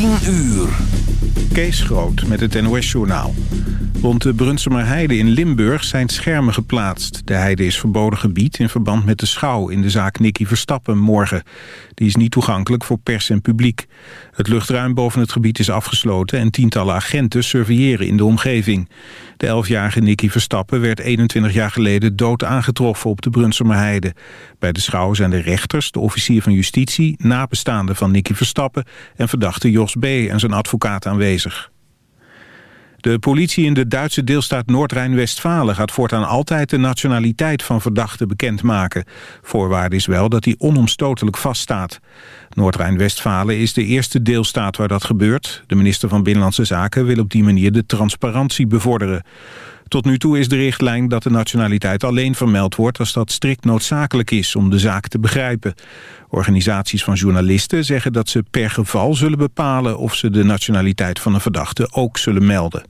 10 uur. Kees Groot met het NOS-journaal. Rond de Brunsumer Heide in Limburg zijn schermen geplaatst. De heide is verboden gebied in verband met de schouw in de zaak Nicky Verstappen morgen. Die is niet toegankelijk voor pers en publiek. Het luchtruim boven het gebied is afgesloten en tientallen agenten surveilleren in de omgeving. De elfjarige Nicky Verstappen werd 21 jaar geleden dood aangetroffen op de Brunsumer Heide. Bij de schouw zijn de rechters, de officier van justitie, nabestaanden van Nicky Verstappen en verdachte Jos B. en zijn advocaat aanwezig. De politie in de Duitse deelstaat Noord-Rijn-Westfalen gaat voortaan altijd de nationaliteit van verdachten bekendmaken. Voorwaarde is wel dat die onomstotelijk vaststaat. Noord-Rijn-Westfalen is de eerste deelstaat waar dat gebeurt. De minister van Binnenlandse Zaken wil op die manier de transparantie bevorderen. Tot nu toe is de richtlijn dat de nationaliteit alleen vermeld wordt als dat strikt noodzakelijk is om de zaak te begrijpen. Organisaties van journalisten zeggen dat ze per geval zullen bepalen of ze de nationaliteit van een verdachte ook zullen melden.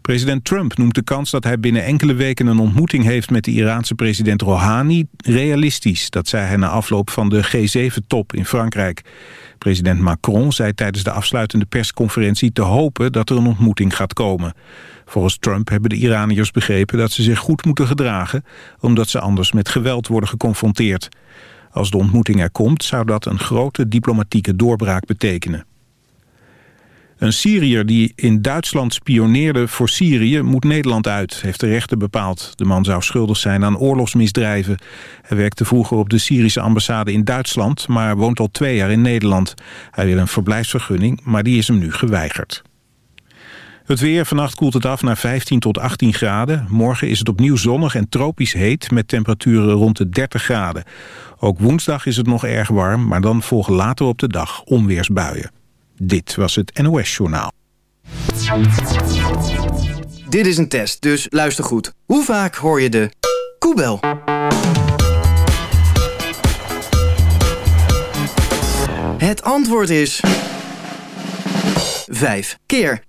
President Trump noemt de kans dat hij binnen enkele weken een ontmoeting heeft met de Iraanse president Rouhani realistisch. Dat zei hij na afloop van de G7-top in Frankrijk. President Macron zei tijdens de afsluitende persconferentie te hopen dat er een ontmoeting gaat komen. Volgens Trump hebben de Iraniërs begrepen dat ze zich goed moeten gedragen... omdat ze anders met geweld worden geconfronteerd. Als de ontmoeting er komt, zou dat een grote diplomatieke doorbraak betekenen. Een Syriër die in Duitsland spioneerde voor Syrië moet Nederland uit, heeft de rechter bepaald. De man zou schuldig zijn aan oorlogsmisdrijven. Hij werkte vroeger op de Syrische ambassade in Duitsland, maar woont al twee jaar in Nederland. Hij wil een verblijfsvergunning, maar die is hem nu geweigerd. Het weer, vannacht koelt het af naar 15 tot 18 graden. Morgen is het opnieuw zonnig en tropisch heet met temperaturen rond de 30 graden. Ook woensdag is het nog erg warm, maar dan volgen later op de dag onweersbuien. Dit was het NOS Journaal. Dit is een test, dus luister goed. Hoe vaak hoor je de koebel? Het antwoord is... Vijf keer.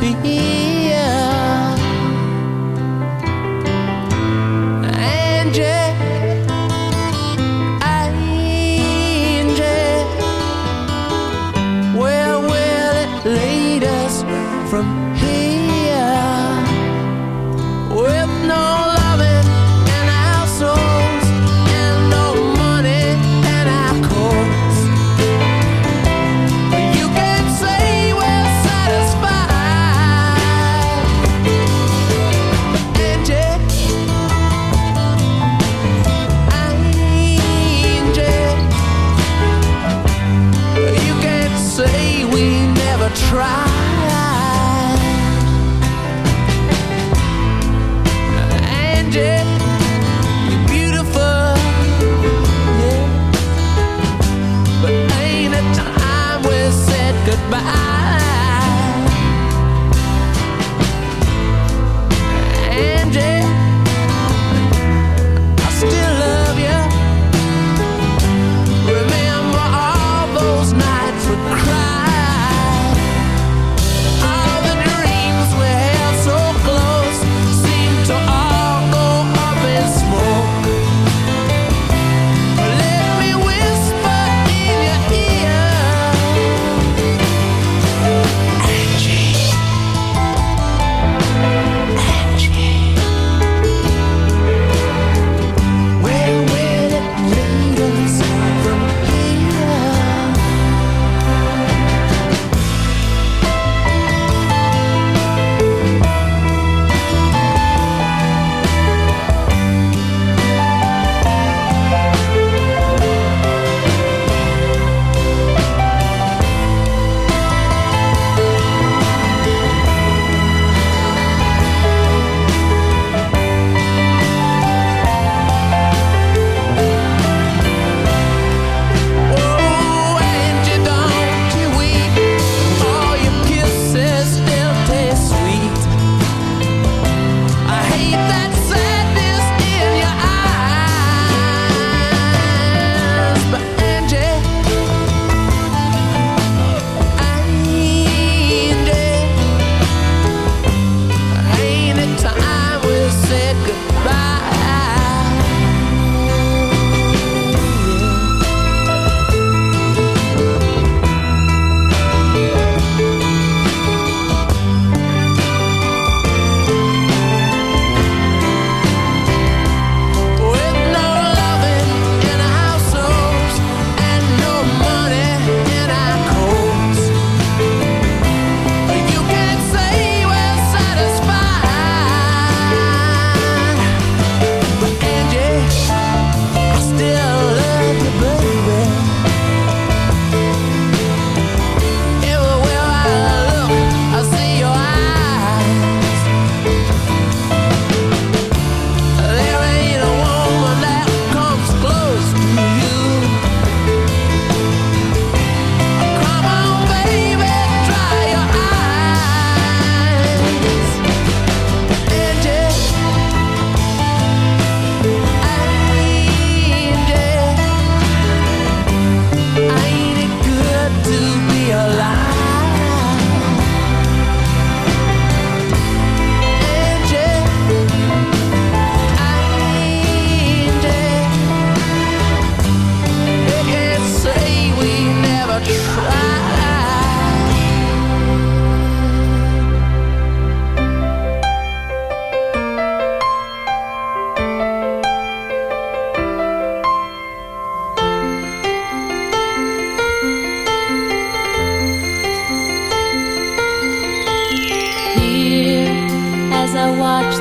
be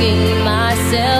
myself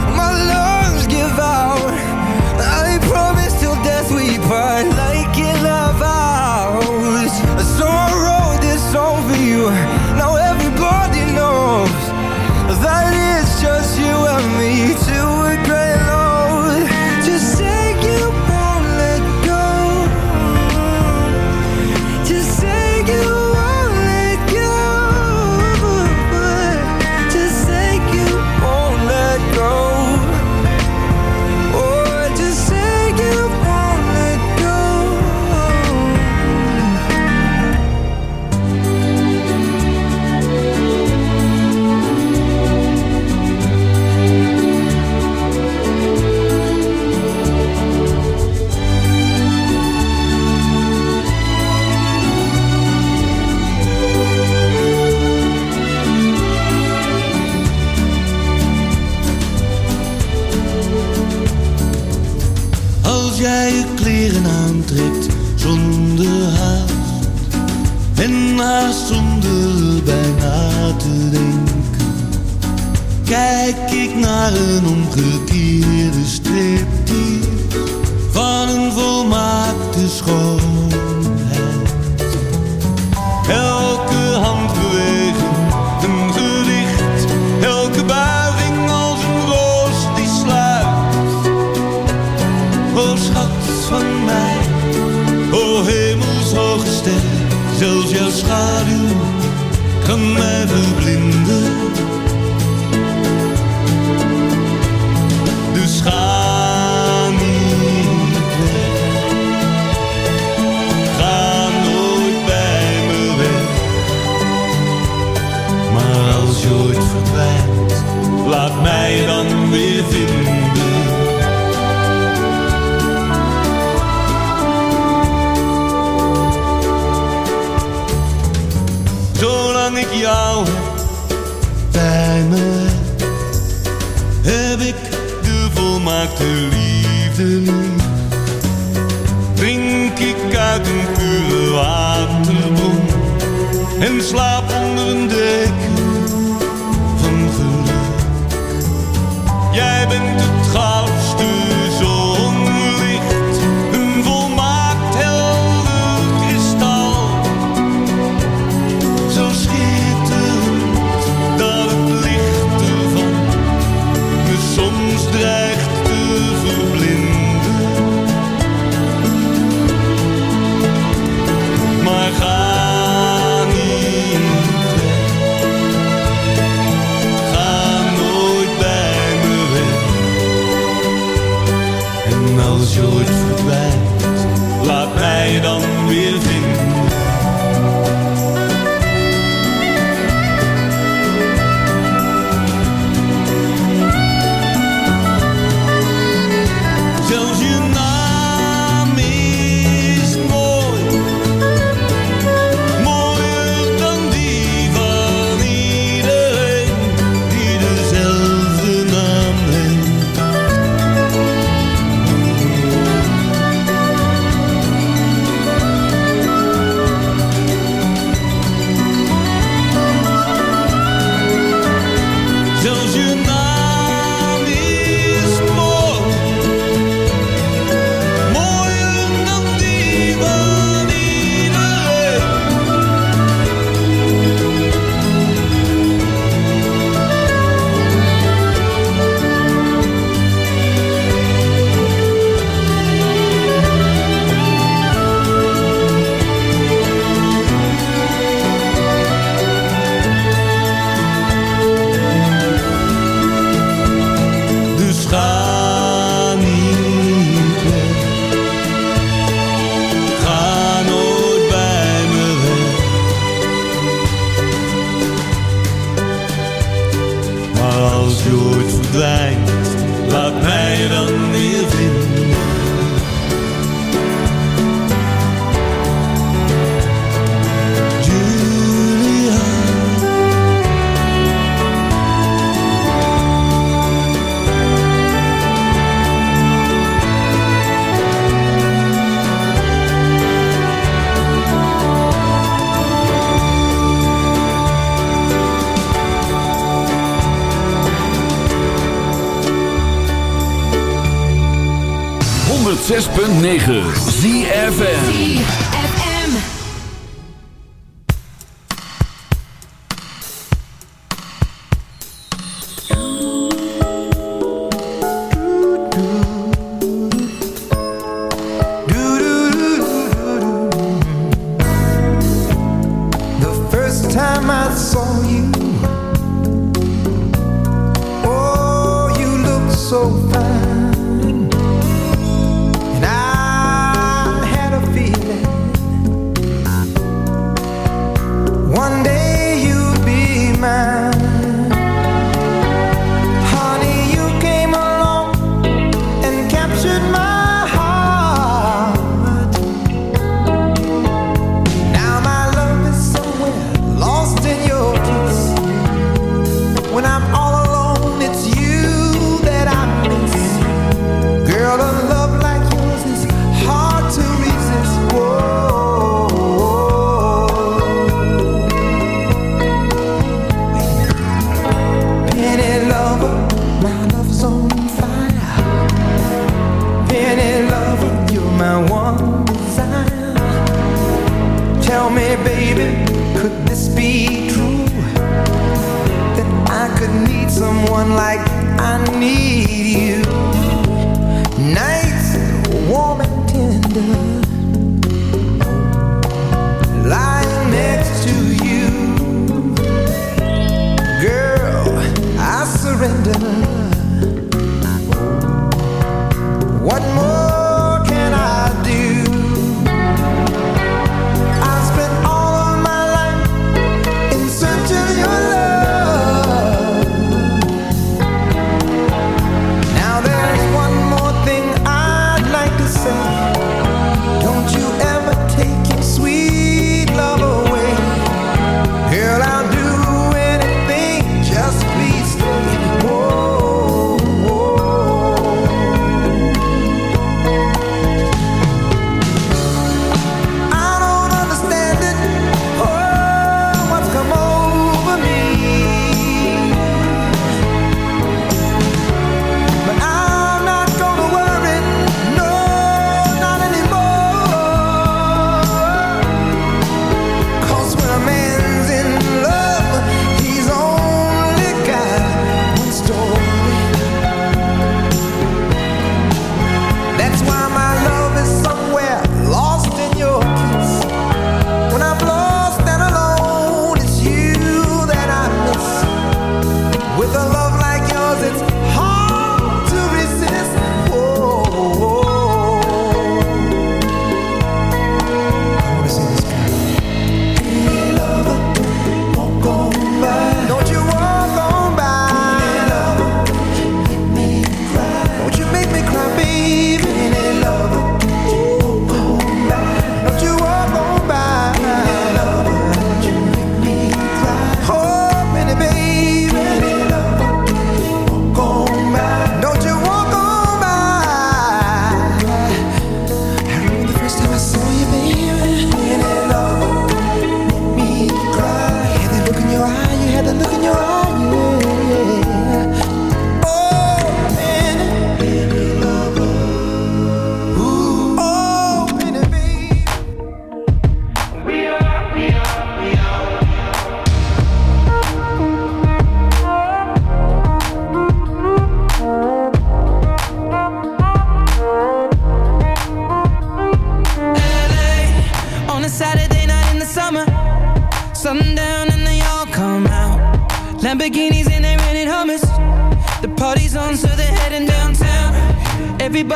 9.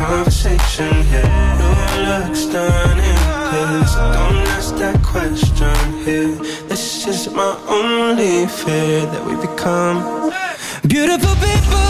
conversation here. New looks done in this. Don't ask that question here. This is my only fear that we become beautiful people.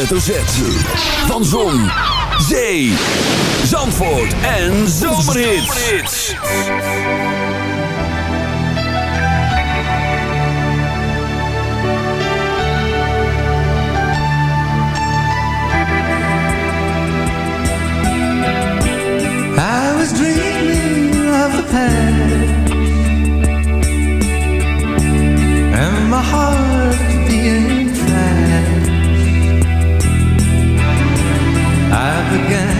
hoofdletter Z. Van Zon, Zee, Zandvoort en Zomerhits. I was dreaming of the past And my heart again.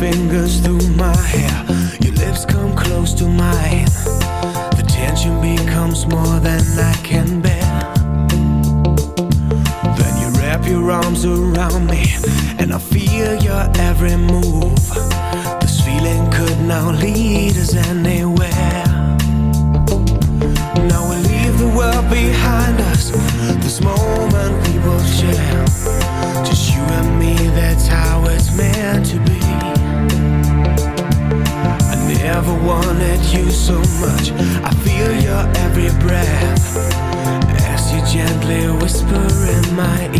fingers through so much. I feel your every breath As you gently whisper in my ear